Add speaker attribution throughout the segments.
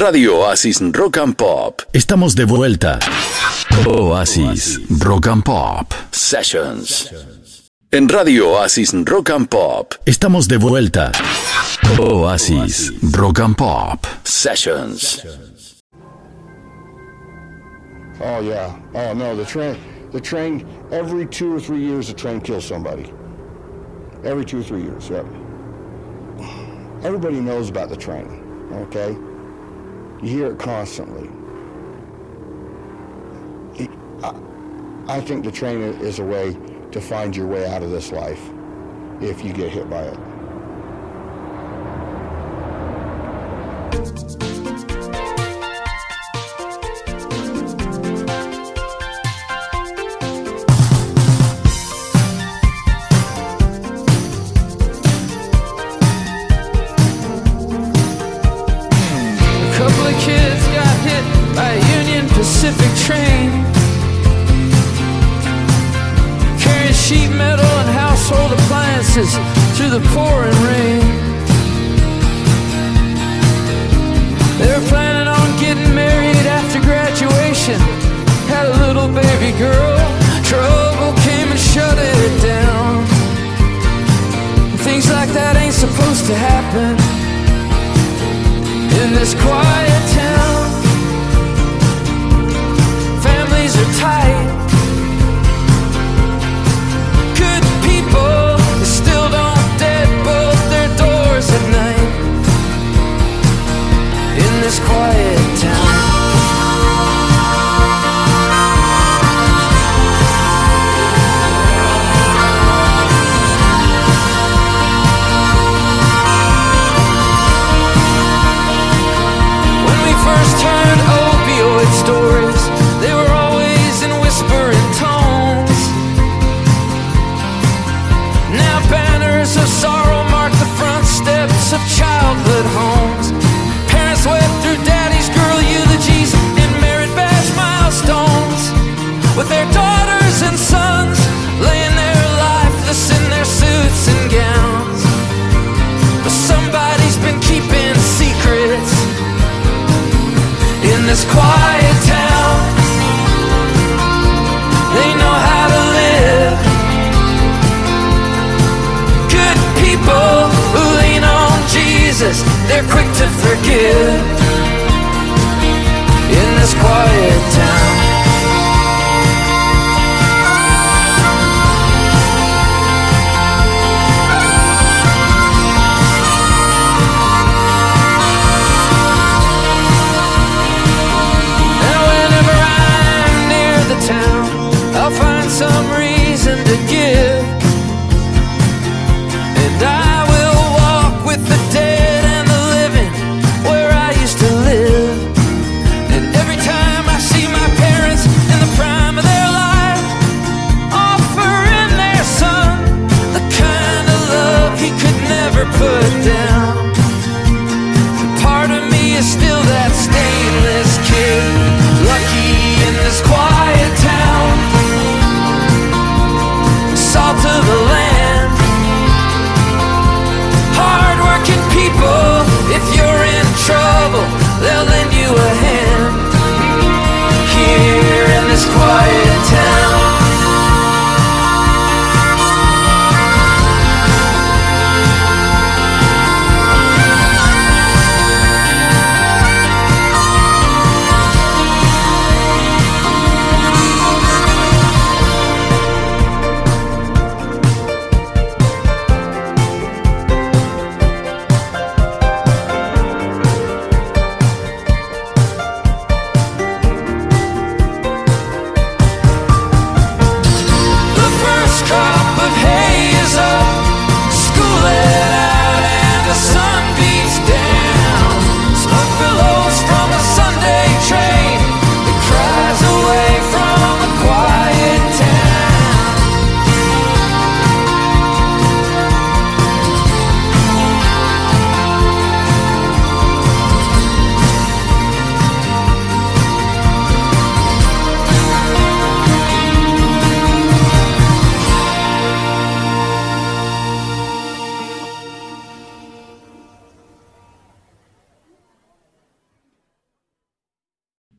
Speaker 1: Radio Oasis Rock and Pop estamos de vuelta. Oasis Rock and Pop Sessions. En Radio Oasis Rock and Pop estamos de vuelta. Oasis Rock and Pop Sessions.
Speaker 2: Oh yeah. Oh no, the train the train every two or three years the train kills somebody. Every two or three years, yep. Everybody knows about the train, okay? You hear it constantly. I think the train is a way to find your way out of this life if you get hit by it.
Speaker 3: this quiet.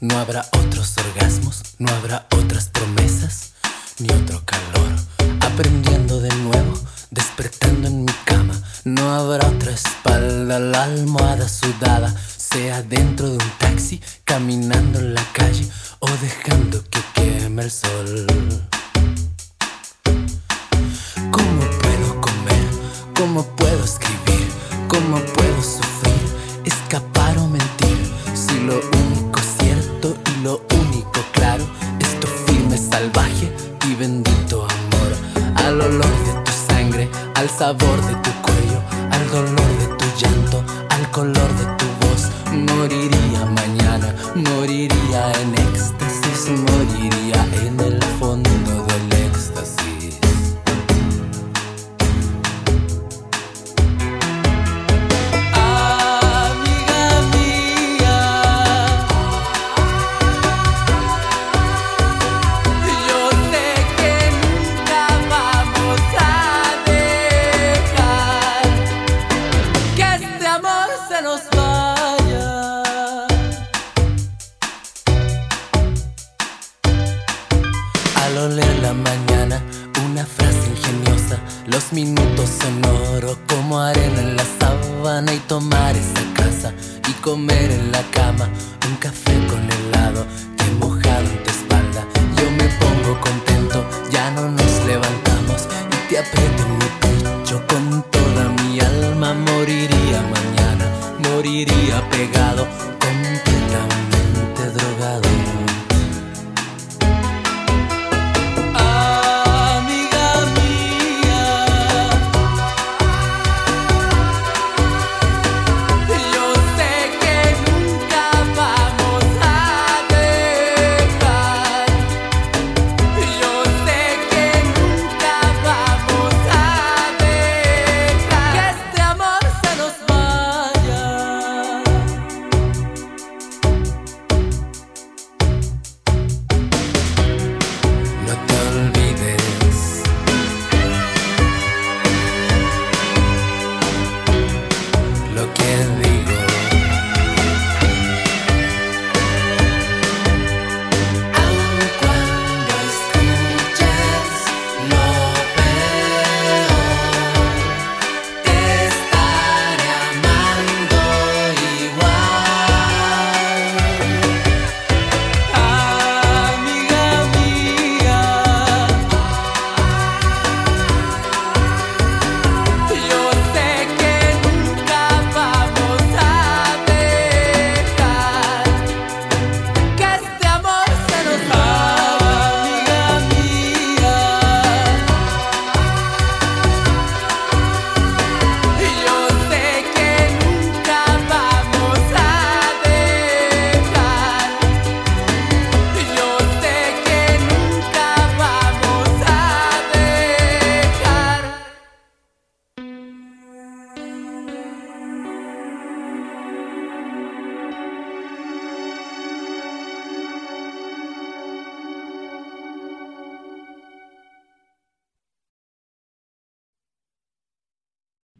Speaker 4: No habrá otros orgasmos, no habrá otras promesas, ni otro calor. Aprendiendo de nuevo, despertando en mi cama, no habrá otra espalda, la almohada sudada, sea dentro de un taxi, caminando en la calle o dejando que queme el sol. ¿Cómo puedo comer? ¿Cómo puedo escribir? ¿Cómo puedo sufrir? Escapar o mentir si lo sabor de tu cuello, al dolor de tu llanto, al color de tu voz. Moriría mañana, moriría en éxtasis,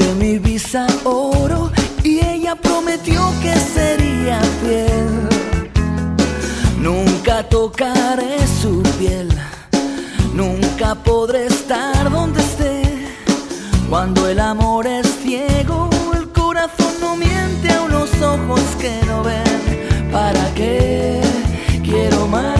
Speaker 5: de mi visa oro y ella prometió que sería fiel. Nunca tocaré su piel, nunca podré estar donde esté. Cuando el amor es ciego, el corazón no miente a unos ojos que no ven. ¿Para qué quiero más?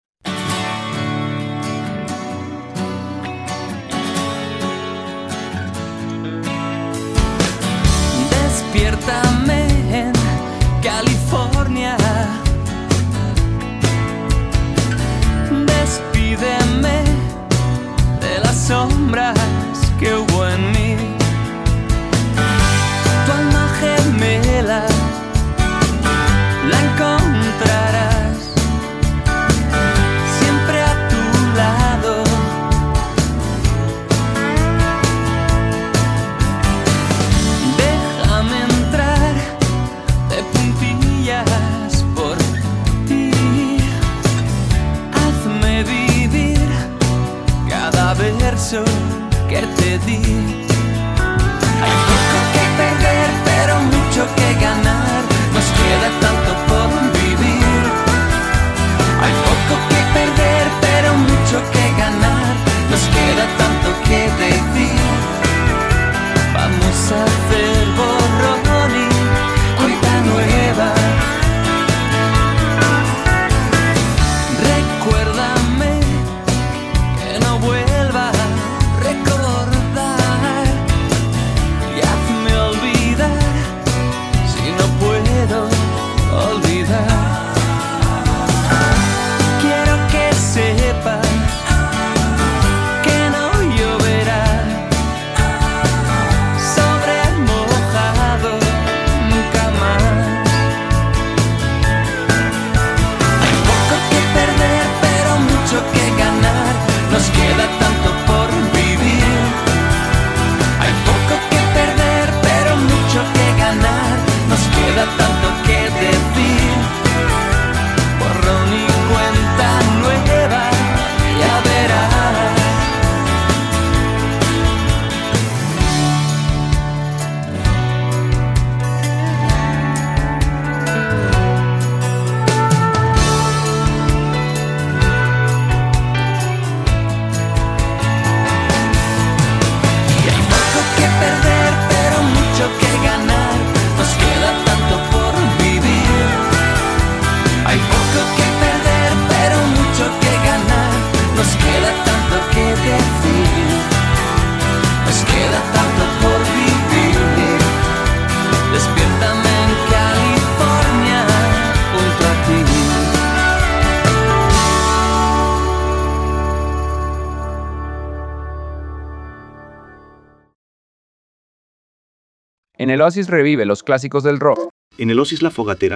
Speaker 4: En
Speaker 3: el Oasis revive los clásicos del rock.
Speaker 6: En el Oasis la fogatera.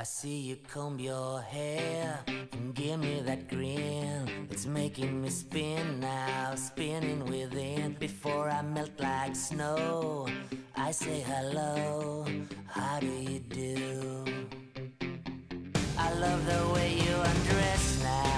Speaker 7: I see you comb your hair and give me that grin. It's making me spin now, spinning within. Before I melt like snow, I say hello, how do you do? I love the way you undress now.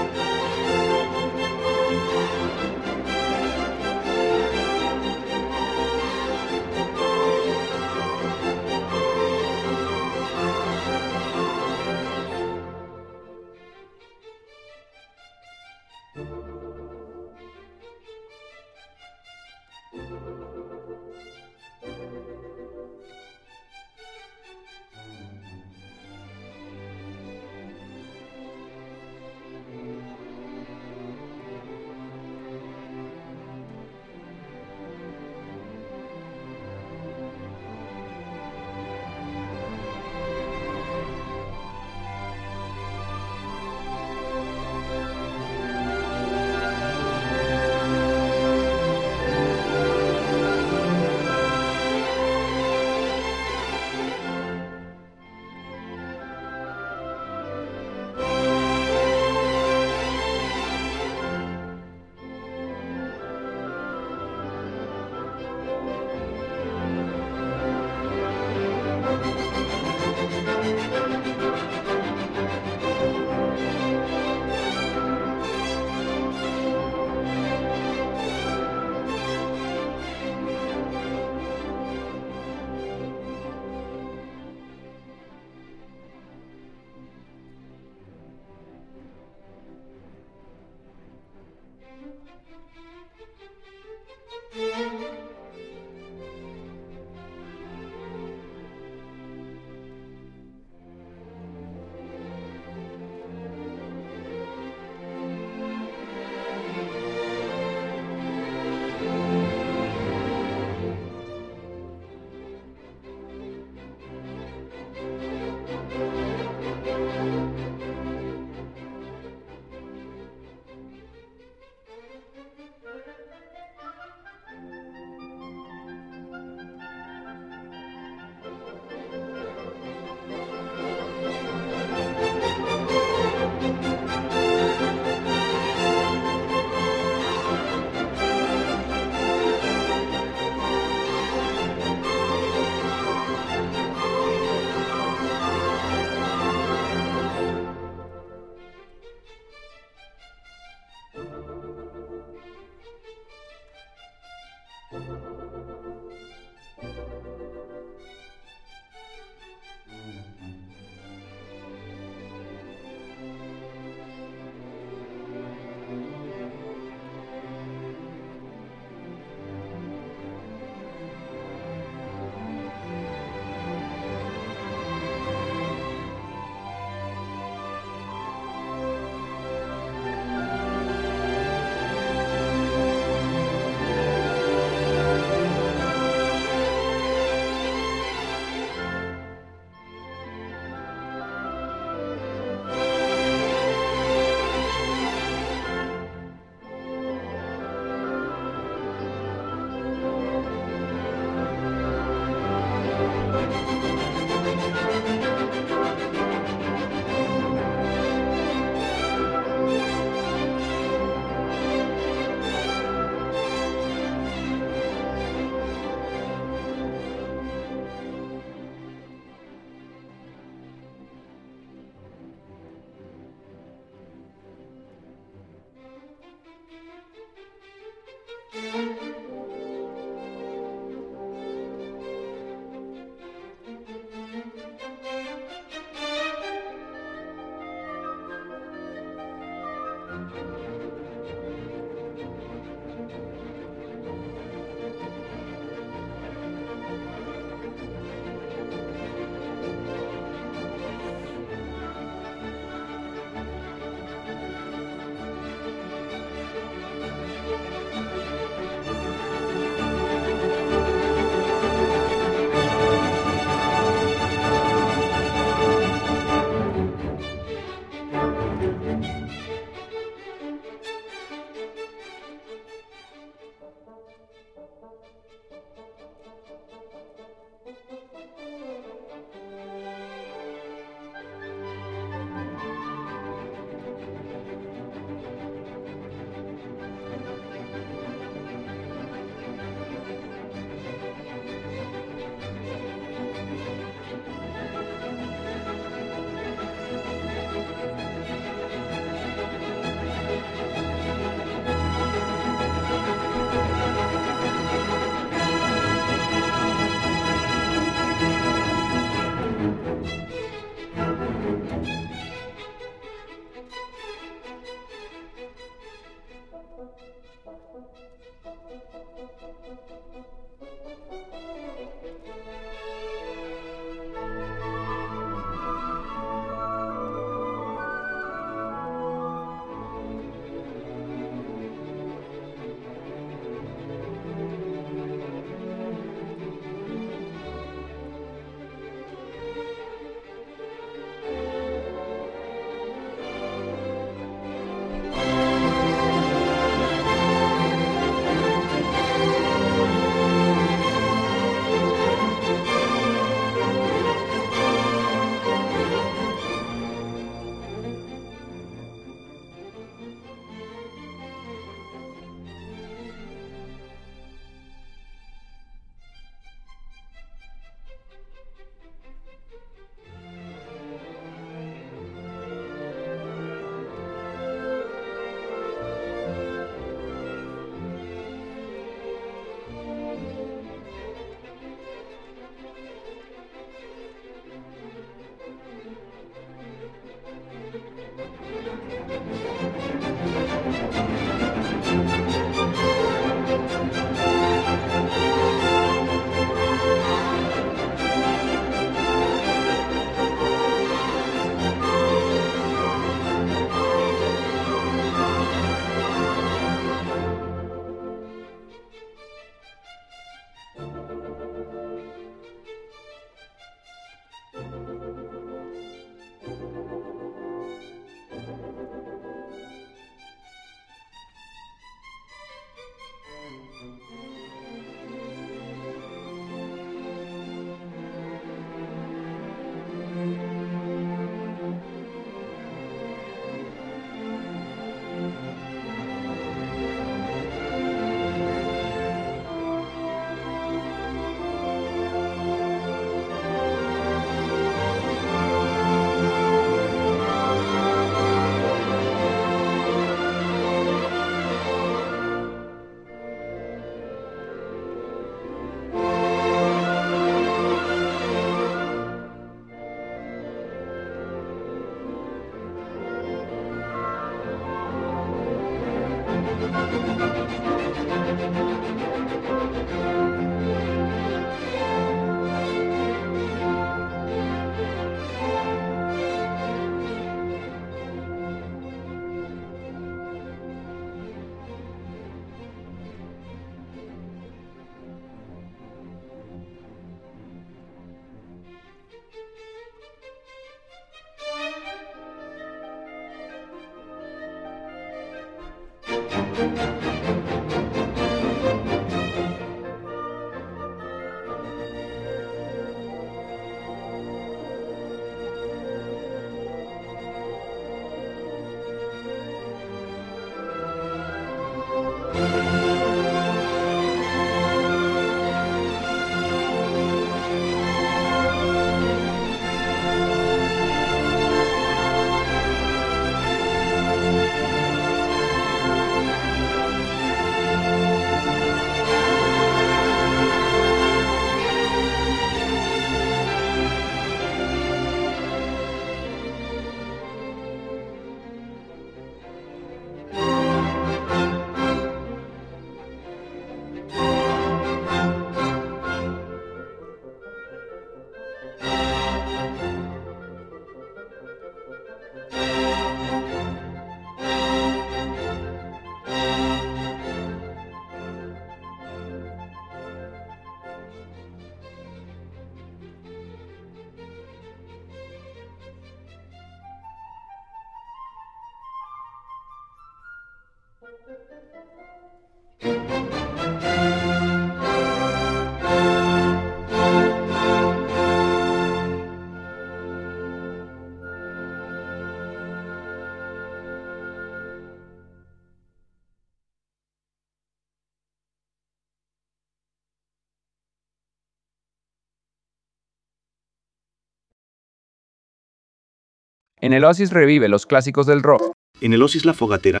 Speaker 3: En el Oasis revive los clásicos del rock.
Speaker 6: En el Oasis La Fogatera.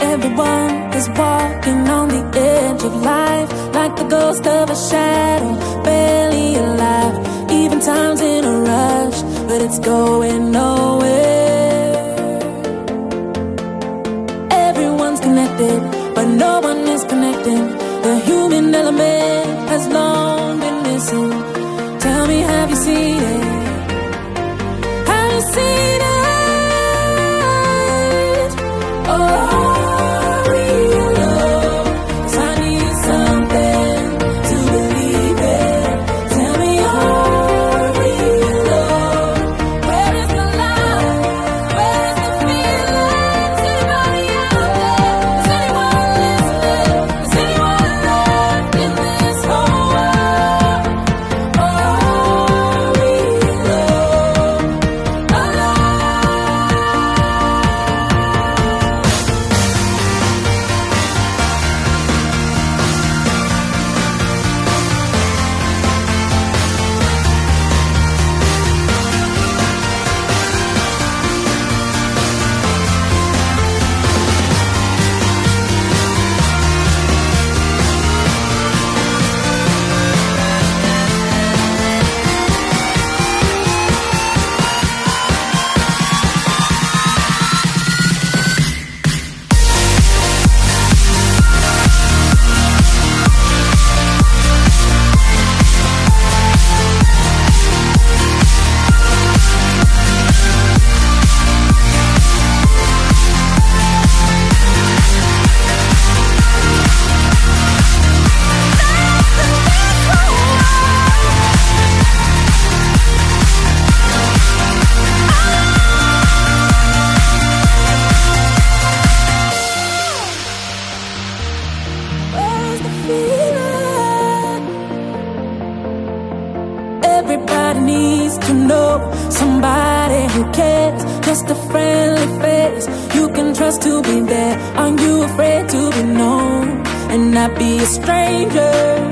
Speaker 8: Everyone is walking on the edge of life, like the ghost of a shadow, barely alive. Even time's in a rush, but it's going nowhere. Everyone's connected, but no one is connecting. element. a stranger.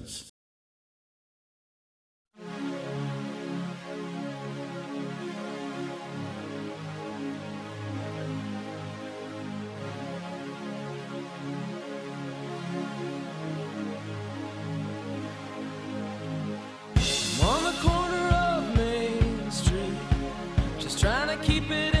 Speaker 9: keep it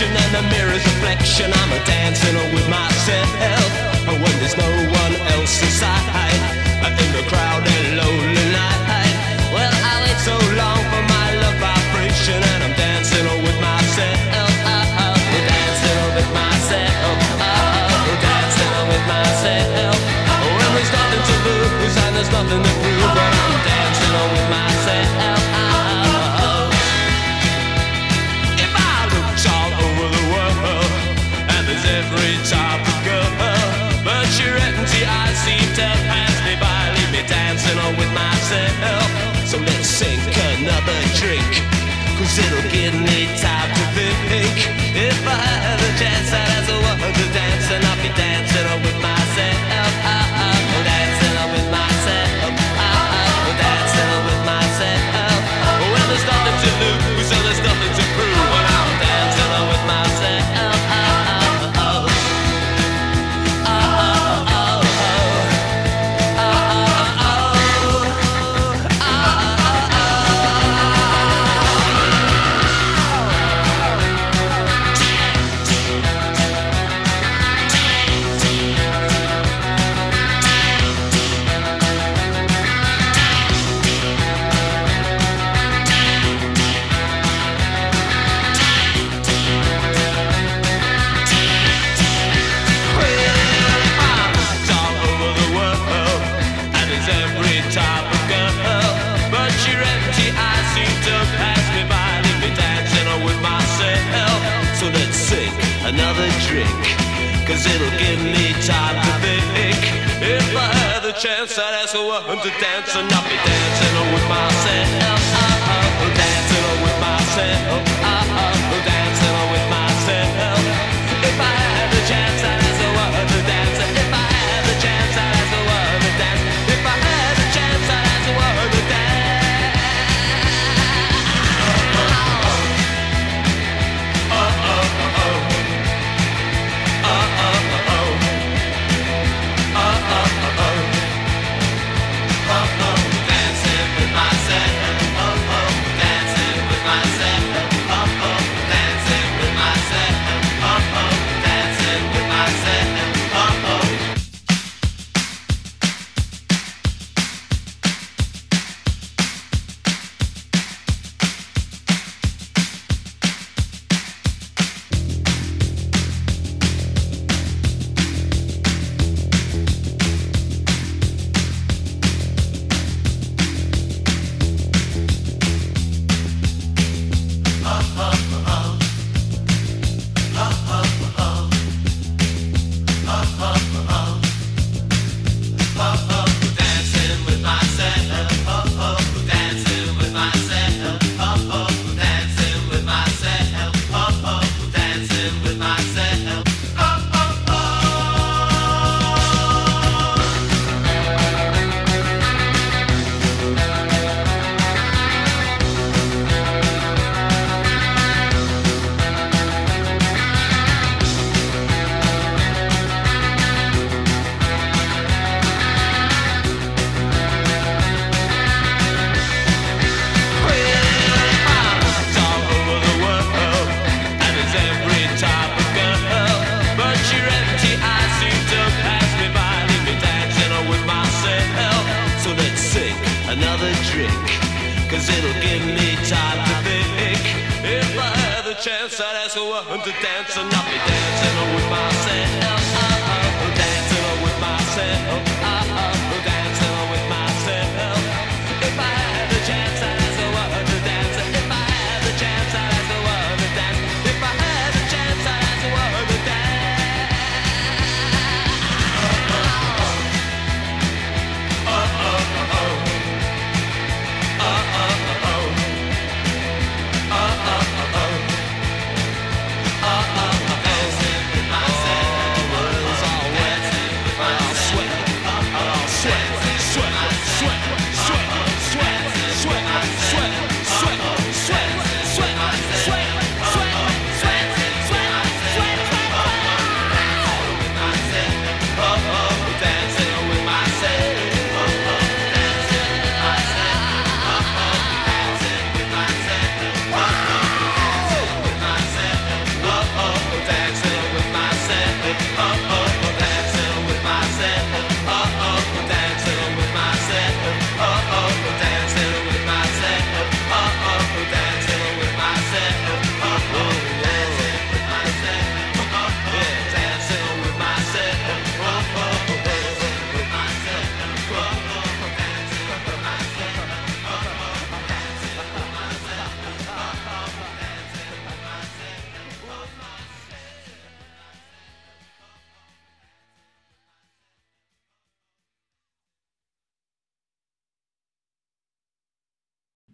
Speaker 9: Record and the mirror's reflection, I'm a dancing with myself. When there's no one else inside, in the crowded lonely night. Well, I wait so long for my love vibration, and I'm dancing with myself. Dancing with myself. Dancing with myself. Oh, when there's nothing to lose and there's nothing to dancing on with myself. So let's sink another drink, cause it'll give me time to think. If I had a chance, I'd ask a woman to dance, and I'll be dancing on with myself. Cause it'll give me time to think. If I had the chance, I'd ask a woman to dance, and I'll be dancing with myself. Dancing with myself.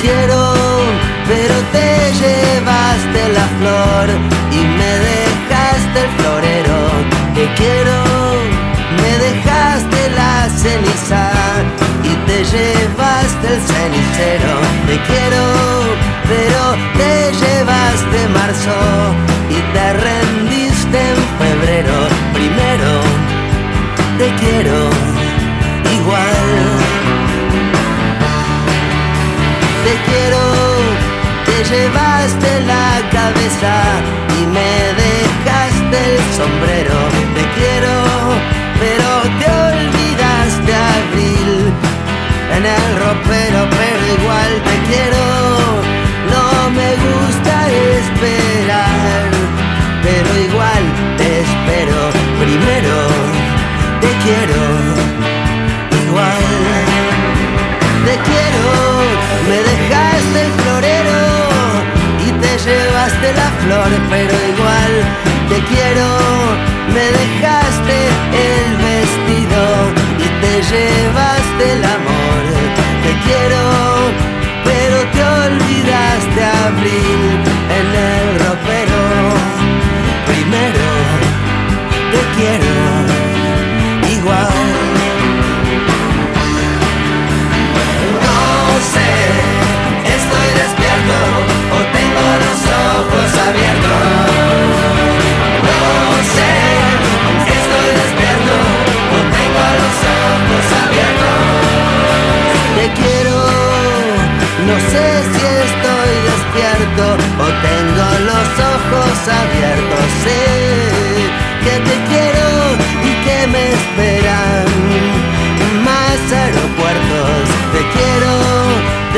Speaker 5: Quiero, pero te llevaste la flor y me dejaste el florero. Te quiero, me dejaste la ceniza y te llevaste el cenicero. Te quiero, pero te llevaste marzo y te rendiste en febrero. Primero, te quiero llevaste la cabeza llevaste la flor, pero igual te quiero, me dejaste el vestido y te llevaste el amor. Te quiero, pero te olvidaste abril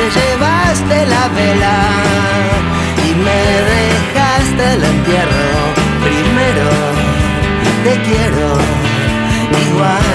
Speaker 5: llevaste la vela y me dejaste el entierro. Primero, te quiero igual.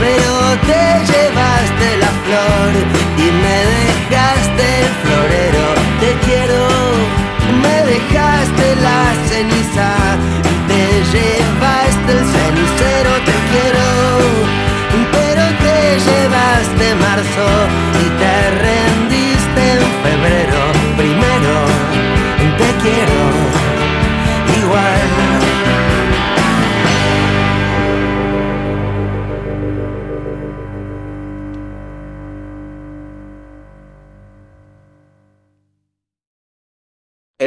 Speaker 5: Pero te llevaste la flor y me dejaste el florero. Te quiero, me dejaste la ceniza, te llevaste el cenicero. Te quiero, pero te llevaste marzo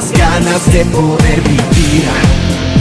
Speaker 10: las ganas de poder vivir.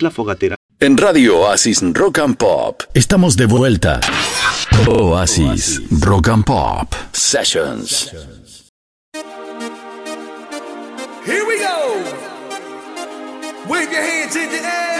Speaker 8: La
Speaker 6: Fogatera.
Speaker 1: En Radio Oasis Rock and Pop. Estamos de vuelta. Oasis, Oasis. Rock and Pop Sessions.
Speaker 11: Here we go. Wave your hands in the air.